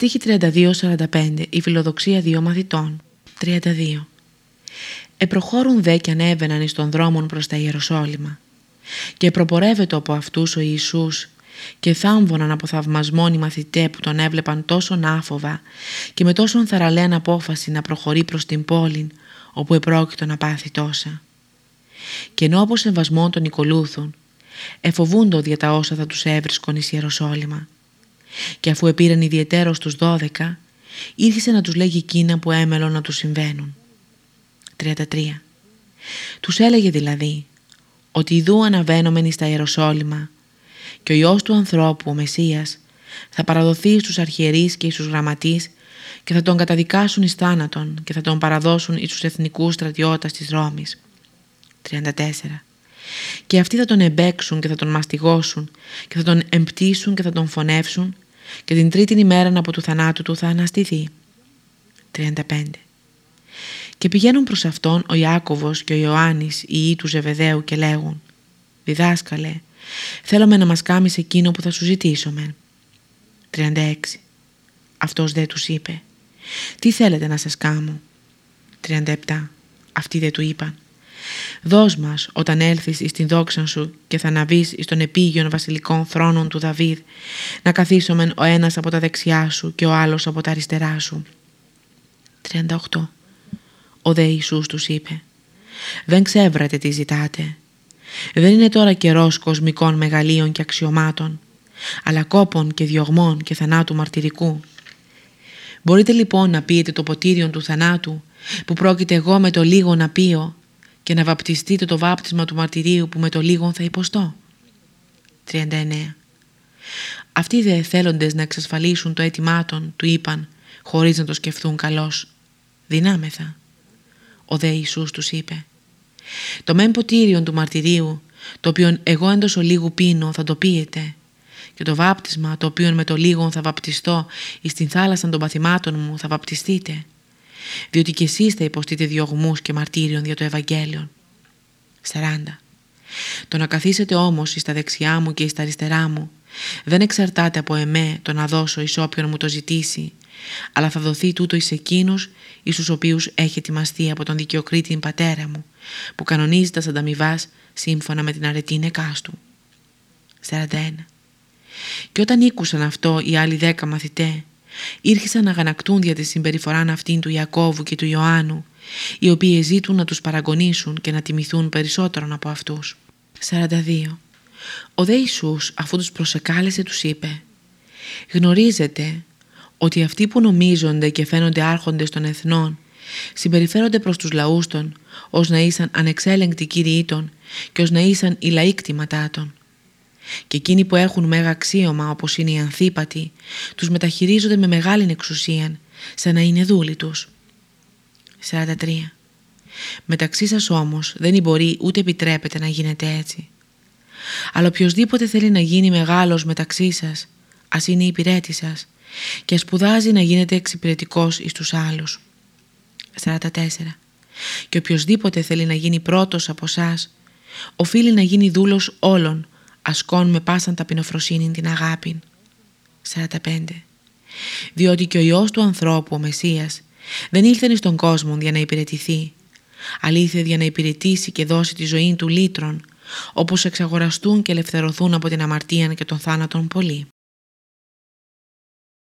Στίχη 32-45 Η φιλοδοξία δύο μαθητών 32 Επροχώρουν δε και ανέβαιναν εις των δρόμων προς τα Ιεροσόλυμα. Και προπορεύεται από αυτούς ο Ιησούς. Και θάμβωναν από θαυμασμόν οι μαθητέ που τον έβλεπαν τόσο άφοβα και με τόσον θαραλέαν απόφαση να προχωρεί προς την πόλη όπου επρόκειτο να πάθει τόσα. Και ενώ από σεβασμό των οικολούθων εφοβούντο δια τα όσα θα τους έβρισκον εις Ιεροσόλυμα και αφού επήραν ιδιαιτέρως τους δώδεκα ήρθε να τους λέγει εκείνα που έμελον να τους συμβαίνουν. 33. Τους έλεγε δηλαδή ότι ιδού αναβαίνομεν στα Ιεροσόλυμα και ο Υιός του ανθρώπου, ο Μεσσίας, θα παραδοθεί στους αρχιερείς και στους γραμματείς και θα τον καταδικάσουν εις θάνατον και θα τον παραδώσουν εις τους εθνικούς στρατιώτας της Ρώμης. 34. Και αυτοί θα τον εμπέξουν και θα τον μαστιγώσουν και θα τον εμπτήσουν και θα τον φωνεύσουν και την τρίτη ημέρα από του θανάτου του θα αναστηθεί. 35. Και πηγαίνουν προς αυτόν ο Ιάκωβος και ο Ιωάννης, οι ιοί του Ζεβεδαίου και λέγουν «Διδάσκαλε, θέλουμε να μας κάμεις εκείνο που θα σου ζητήσουμε». 36. Αυτός δεν τους είπε «Τι θέλετε να σας κάμω» 37. Αυτοί δεν του είπαν «Δώσ' μας όταν έλθεις εις την δόξα σου και θα αναβείς εις των επίγειων βασιλικών θρόνων του Δαβίδ να καθίσομεν ο ένας από τα δεξιά σου και ο άλλος από τα αριστερά σου». 38. Ο δε Ιησούς τους είπε «Δεν ξέβρατε τι ζητάτε. Δεν είναι τώρα καιρός κοσμικών μεγαλείων και αξιωμάτων, αλλά κόπων και διωγμών και θανάτου μαρτυρικού. Μπορείτε λοιπόν να πείτε το ποτήριο του θανάτου που πρόκειται εγώ με το λίγο να πείω και να βαπτιστείτε το βάπτισμα του μαρτυρίου που με το λίγο θα υποστώ. 39. Αυτοί δε θέλοντες να εξασφαλίσουν το αίτημά των, του είπαν, χωρίς να το σκεφτούν καλώς. Δυνάμεθα. Ο δε Ιησούς τους είπε «Το μεν ποτήριον του μαρτυρίου, το οποίο εγώ εντός λίγου πίνω θα το πίετε και το βάπτισμα το οποίο με το λίγο θα βαπτιστώ εις την θάλασσα των παθημάτων μου θα βαπτιστείτε διότι κι εσείς θα υποστείτε διωγμούς και μαρτύριον για το Ευαγγέλιο. 40. Το να καθίσετε όμως εις τα δεξιά μου και εις τα αριστερά μου δεν εξαρτάται από εμέ το να δώσω εις όποιον μου το ζητήσει αλλά θα δοθεί τούτο εις εκείνους εις τους οποίους έχει ετοιμαστεί από τον δικαιοκρίτη πατέρα μου που κανονίζει τας ανταμοιβάς σύμφωνα με την αρετή νεκάς του. 41. Και όταν ήκουσαν αυτό οι άλλοι δέκα μαθητέ ήρχισαν να αγανακτούν δια τη συμπεριφορά αυτήν του Ιακώβου και του Ιωάννου οι οποίοι ζήτουν να τους παραγωνίσουν και να τιμηθούν περισσότερον από αυτούς. 42. Ο δε Ιησούς αφού τους προσεκάλεσε τους είπε «Γνωρίζετε ότι αυτοί που νομίζονται και φαίνονται άρχοντες των εθνών συμπεριφέρονται προς τους λαούς των ως να ήσαν ανεξέλεγκτοι κύριοι των και ως να ήσαν οι λαοί κτήματά των. Και εκείνοι που έχουν μέγα αξίωμα όπως είναι οι ανθίπατοι τους μεταχειρίζονται με μεγάλη εξουσία σαν να είναι δούλοι τους. 43. Μεταξύ σας όμως δεν μπορεί ούτε επιτρέπεται να γίνεται έτσι. Αλλά οποιοδήποτε θέλει να γίνει μεγάλος μεταξύ σας, ας είναι υπηρέτη σας και σπουδάζει να γίνεται εξυπηρετικός εις τους άλλους. 44. Και οποιοδήποτε θέλει να γίνει πρώτος από εσά, οφείλει να γίνει δούλος όλων, ασκών με πάσαν ταπεινοφροσύνη την αγάπη. 45. Διότι και ο Υιός του ανθρώπου, ο Μεσσίας, δεν ήλθε στον κόσμο για να υπηρετηθεί, αλλά ήρθε για να υπηρετήσει και δώσει τη ζωή του λύτρων, όπως εξαγοραστούν και ελευθερωθούν από την αμαρτία και τον θάνατον πολλοί.